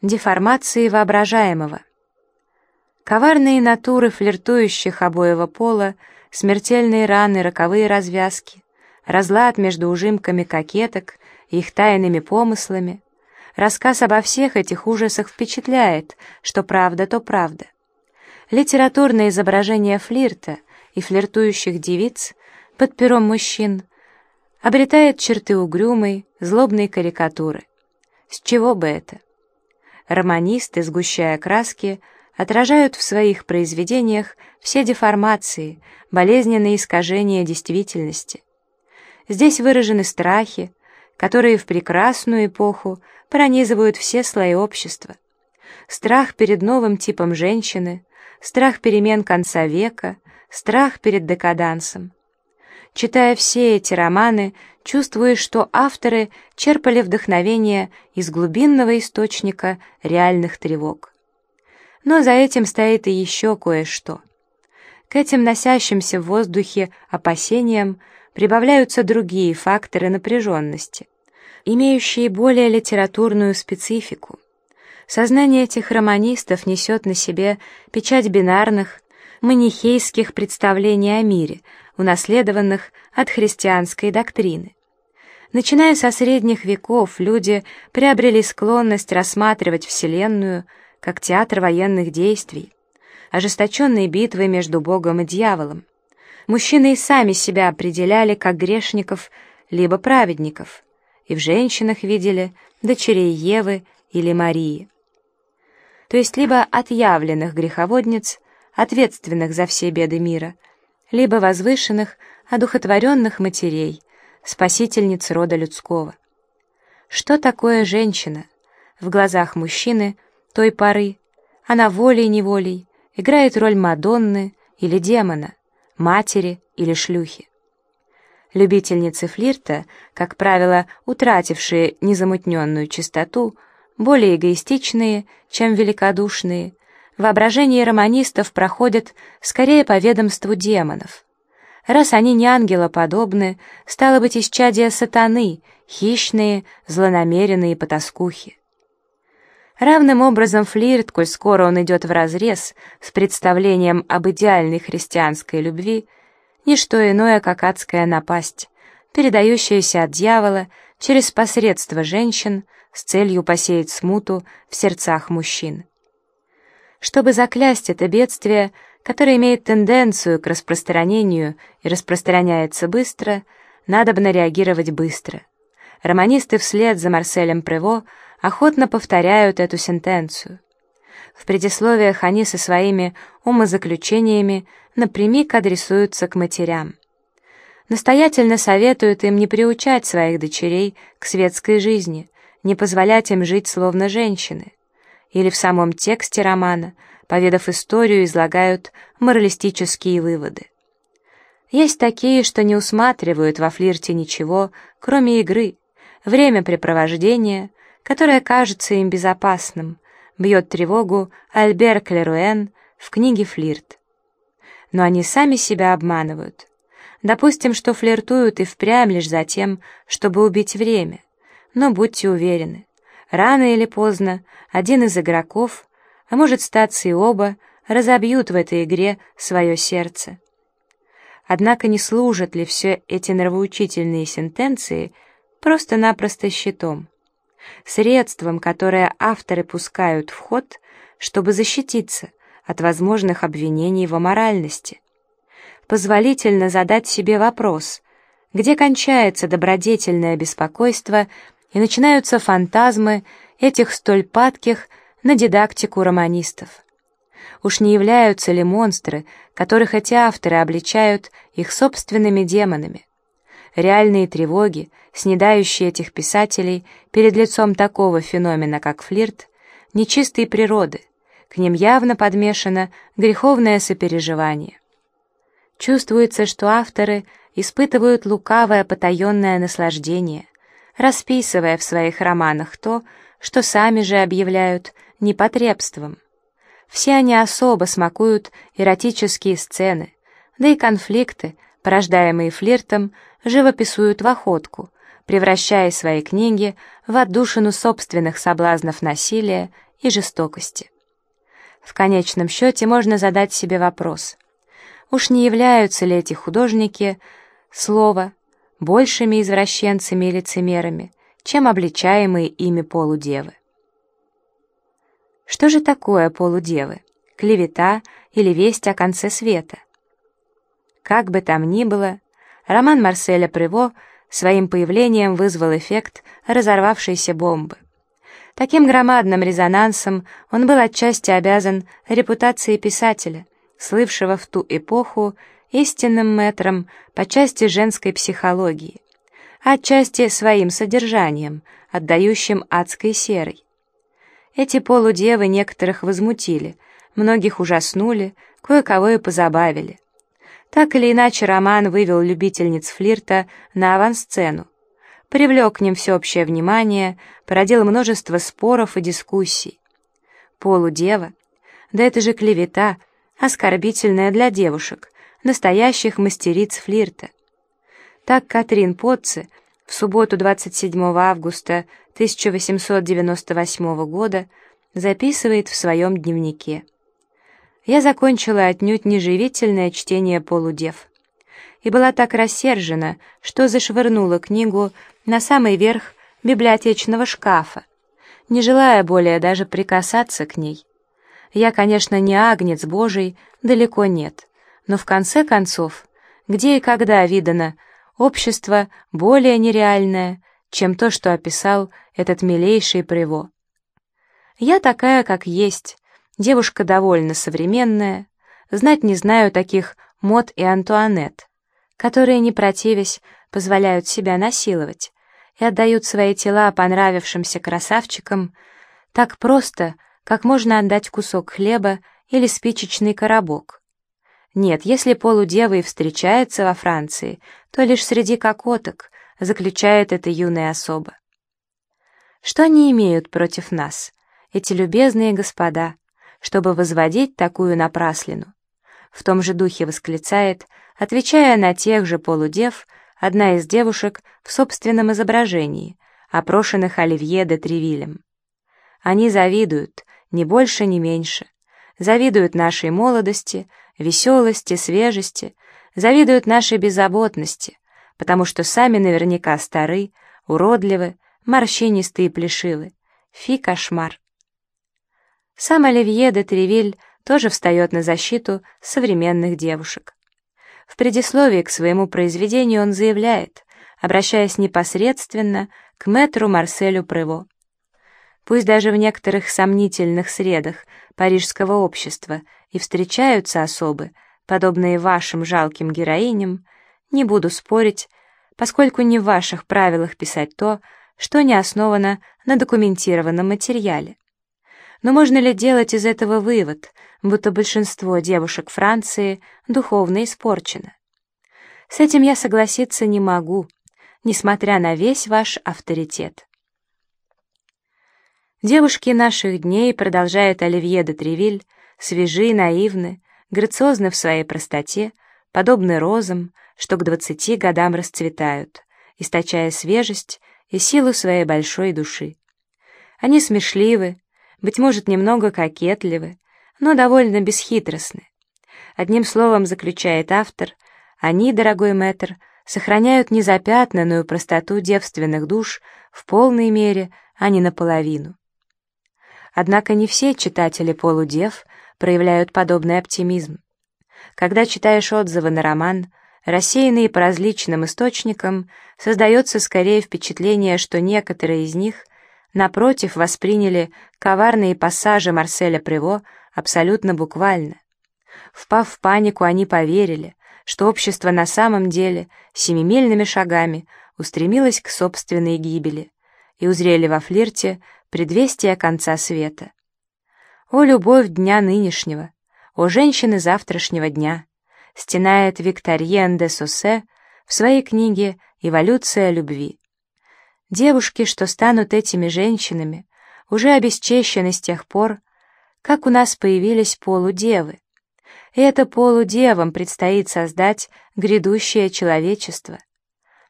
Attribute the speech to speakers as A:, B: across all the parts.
A: Деформации воображаемого. Коварные натуры флиртующих обоего пола, смертельные раны, роковые развязки, разлад между ужимками кокеток и их тайными помыслами. Рассказ обо всех этих ужасах впечатляет, что правда, то правда. Литературное изображение флирта и флиртующих девиц под пером мужчин обретает черты угрюмой, злобной карикатуры. С чего бы это? Романисты, сгущая краски, отражают в своих произведениях все деформации, болезненные искажения действительности. Здесь выражены страхи, которые в прекрасную эпоху пронизывают все слои общества. Страх перед новым типом женщины, страх перемен конца века, страх перед декадансом. Читая все эти романы, чувствуешь, что авторы черпали вдохновение из глубинного источника реальных тревог. Но за этим стоит и еще кое-что. К этим носящимся в воздухе опасениям прибавляются другие факторы напряженности, имеющие более литературную специфику. Сознание этих романистов несет на себе печать бинарных, манихейских представлений о мире, унаследованных от христианской доктрины. Начиная со средних веков, люди приобрели склонность рассматривать Вселенную как театр военных действий, ожесточенные битвы между Богом и дьяволом. Мужчины и сами себя определяли как грешников либо праведников, и в женщинах видели дочерей Евы или Марии. То есть либо отъявленных греховодниц, ответственных за все беды мира, либо возвышенных, одухотворенных матерей, спасительниц рода людского. Что такое женщина? В глазах мужчины той поры она волей-неволей играет роль Мадонны или демона, матери или шлюхи. Любительницы флирта, как правило, утратившие незамутненную чистоту, более эгоистичные, чем великодушные, воображение романистов проходят скорее по ведомству демонов. Раз они не ангелоподобны, стало быть, исчадия сатаны, хищные, злонамеренные потаскухи. Равным образом флирт, коль скоро он идет вразрез с представлением об идеальной христианской любви, не что иное, как адская напасть, передающаяся от дьявола через посредство женщин с целью посеять смуту в сердцах мужчин. Чтобы заклясть это бедствие, которое имеет тенденцию к распространению и распространяется быстро, надо бы реагировать быстро. Романисты вслед за Марселем Прево охотно повторяют эту сентенцию. В предисловиях они со своими умозаключениями напрямик адресуются к матерям. Настоятельно советуют им не приучать своих дочерей к светской жизни, не позволять им жить словно женщины. Или в самом тексте романа, поведав историю, излагают моралистические выводы. Есть такие, что не усматривают во флирте ничего, кроме игры, времяпрепровождения, которое кажется им безопасным, бьет тревогу Альбер Клеруэн в книге «Флирт». Но они сами себя обманывают. Допустим, что флиртуют и впрямь лишь за тем, чтобы убить время. Но будьте уверены, рано или поздно один из игроков, а может статься и оба, разобьют в этой игре свое сердце. Однако не служат ли все эти нравоучительные сентенции просто-напросто щитом? средством, которое авторы пускают в ход, чтобы защититься от возможных обвинений в аморальности. Позволительно задать себе вопрос, где кончается добродетельное беспокойство и начинаются фантазмы этих столь падких на дидактику романистов. Уж не являются ли монстры, которых эти авторы обличают их собственными демонами? Реальные тревоги, снедающие этих писателей перед лицом такого феномена, как флирт, нечистой природы, к ним явно подмешано греховное сопереживание. Чувствуется, что авторы испытывают лукавое потаенное наслаждение, расписывая в своих романах то, что сами же объявляют непотребством. Все они особо смакуют эротические сцены, да и конфликты, порождаемые флиртом, живописуют в охотку, превращая свои книги в отдушину собственных соблазнов насилия и жестокости. В конечном счете можно задать себе вопрос, уж не являются ли эти художники слова большими извращенцами и лицемерами, чем обличаемые ими полудевы. Что же такое полудевы? Клевета или весть о конце света? Как бы там ни было, роман Марселя Приво своим появлением вызвал эффект разорвавшейся бомбы. Таким громадным резонансом он был отчасти обязан репутации писателя, слывшего в ту эпоху истинным метром по части женской психологии, а отчасти своим содержанием, отдающим адской серой. Эти полудевы некоторых возмутили, многих ужаснули, кое-кого и позабавили. Так или иначе роман вывел любительниц флирта на авансцену, привлек к ним всеобщее внимание, породил множество споров и дискуссий. Полудева, да это же клевета, оскорбительная для девушек, настоящих мастериц флирта. Так Катрин Потце в субботу 27 августа 1898 года записывает в своем дневнике. Я закончила отнюдь неживительное чтение полудев и была так рассержена, что зашвырнула книгу на самый верх библиотечного шкафа, не желая более даже прикасаться к ней. Я, конечно, не агнец Божий, далеко нет, но в конце концов, где и когда видано общество более нереальное, чем то, что описал этот милейший Приво. Я такая, как есть, девушка довольно современная, знать не знаю таких мод и Антуанет, которые, не противясь, позволяют себя насиловать и отдают свои тела понравившимся красавчикам так просто, как можно отдать кусок хлеба или спичечный коробок. Нет, если полудевы и встречаются во Франции, то лишь среди кокоток, заключает эта юная особа. Что они имеют против нас, эти любезные господа, чтобы возводить такую напраслину? В том же духе восклицает, отвечая на тех же полудев, одна из девушек в собственном изображении, опрошенных Оливье де Тревилем. Они завидуют, ни больше, ни меньше. Завидуют нашей молодости, веселости, свежести, завидуют нашей беззаботности, потому что сами наверняка стары, уродливы, морщинистые и плешивы. Фи кошмар. Сам Оливье де Тревиль тоже встает на защиту современных девушек. В предисловии к своему произведению он заявляет, обращаясь непосредственно к мэтру Марселю Прево. Пусть даже в некоторых сомнительных средах парижского общества и встречаются особы, подобные вашим жалким героиням, не буду спорить, поскольку не в ваших правилах писать то, что не основано на документированном материале. Но можно ли делать из этого вывод, будто большинство девушек Франции духовно испорчено? С этим я согласиться не могу, несмотря на весь ваш авторитет. Девушки наших дней, продолжает Оливье де Тревиль, свежи, наивны, грациозны в своей простоте, подобны розам, что к двадцати годам расцветают, источая свежесть и силу своей большой души. Они смешливы, быть может, немного кокетливы, но довольно бесхитростны. Одним словом, заключает автор, они, дорогой мэтр, сохраняют незапятнанную простоту девственных душ в полной мере, а не наполовину. Однако не все читатели полудев проявляют подобный оптимизм. Когда читаешь отзывы на роман, рассеянные по различным источникам, создается скорее впечатление, что некоторые из них — напротив, восприняли коварные пассажи Марселя Приво абсолютно буквально. Впав в панику, они поверили, что общество на самом деле семимильными шагами устремилось к собственной гибели и узрели во флирте предвестие конца света. О, любовь дня нынешнего! О, женщины завтрашнего дня! Стенает Викториен де Сосе в своей книге «Эволюция любви». Девушки, что станут этими женщинами, уже обесчещены с тех пор, как у нас появились полудевы. И это полудевам предстоит создать грядущее человечество.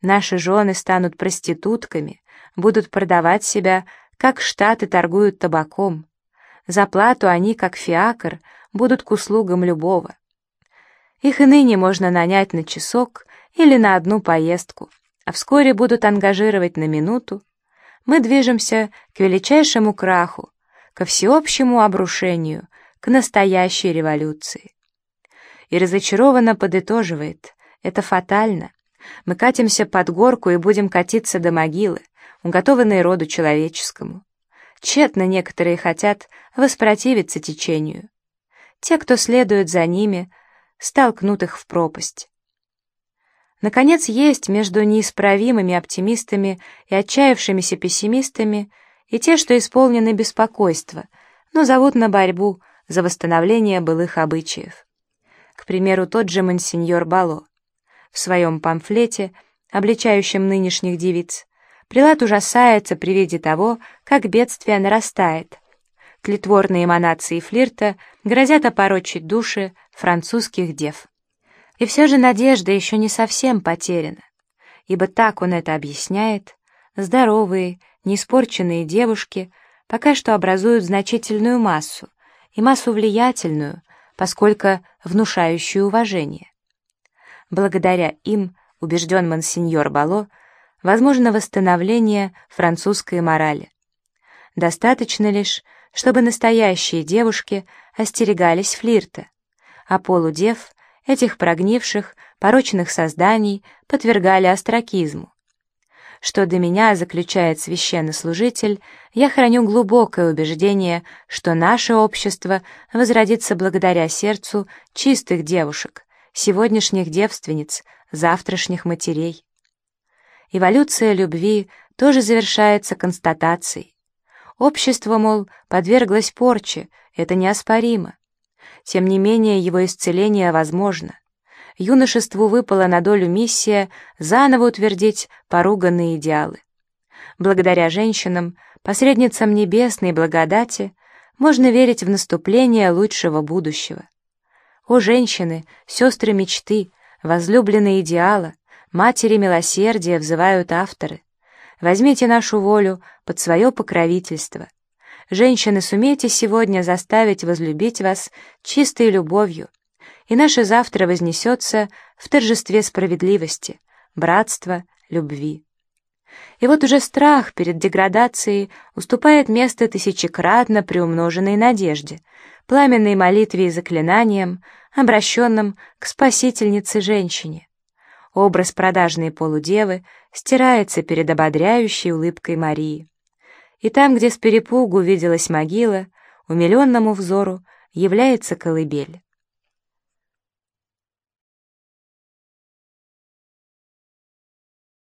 A: Наши жены станут проститутками, будут продавать себя, как штаты торгуют табаком. За плату они, как фиакр, будут к услугам любого. Их и ныне можно нанять на часок или на одну поездку, а вскоре будут ангажировать на минуту. Мы движемся к величайшему краху, ко всеобщему обрушению, к настоящей революции. И разочарованно подытоживает, это фатально. Мы катимся под горку и будем катиться до могилы, уготованной роду человеческому. Тщетно некоторые хотят воспротивиться течению. Те, кто следует за ними, столкнут их в пропасть. Наконец, есть между неисправимыми оптимистами и отчаявшимися пессимистами и те, что исполнены беспокойства, но зовут на борьбу за восстановление былых обычаев. К примеру, тот же монсеньор Бало. В своем памфлете, обличающем нынешних девиц, Прилад ужасается при виде того, как бедствие нарастает. Тлетворные эманации флирта грозят опорочить души французских дев. И все же надежда еще не совсем потеряна, ибо так он это объясняет, здоровые, неиспорченные девушки пока что образуют значительную массу, и массу влиятельную, поскольку внушающую уважение. Благодаря им, убежден монсеньор Бало, возможно восстановление французской морали. Достаточно лишь, чтобы настоящие девушки остерегались флирта, а полудев, этих прогнивших, порочных созданий, подвергали остракизму. Что до меня заключает священнослужитель, я храню глубокое убеждение, что наше общество возродится благодаря сердцу чистых девушек, сегодняшних девственниц, завтрашних матерей. Эволюция любви тоже завершается констатацией. Общество, мол, подверглось порче, это неоспоримо. Тем не менее, его исцеление возможно. Юношеству выпала на долю миссия заново утвердить поруганные идеалы. Благодаря женщинам, посредницам небесной благодати, можно верить в наступление лучшего будущего. О, женщины, сестры мечты, возлюбленные идеала, Матери милосердия взывают авторы. Возьмите нашу волю под свое покровительство. Женщины, сумейте сегодня заставить возлюбить вас чистой любовью, и наше завтра вознесется в торжестве справедливости, братства, любви. И вот уже страх перед деградацией уступает место тысячекратно приумноженной надежде, пламенной молитве и заклинаниям, обращенным к спасительнице женщине образ продажной полудевы стирается перед ободряющей улыбкой Марии. И там, где с перепугу виделась могила, умиленному взору является колыбель.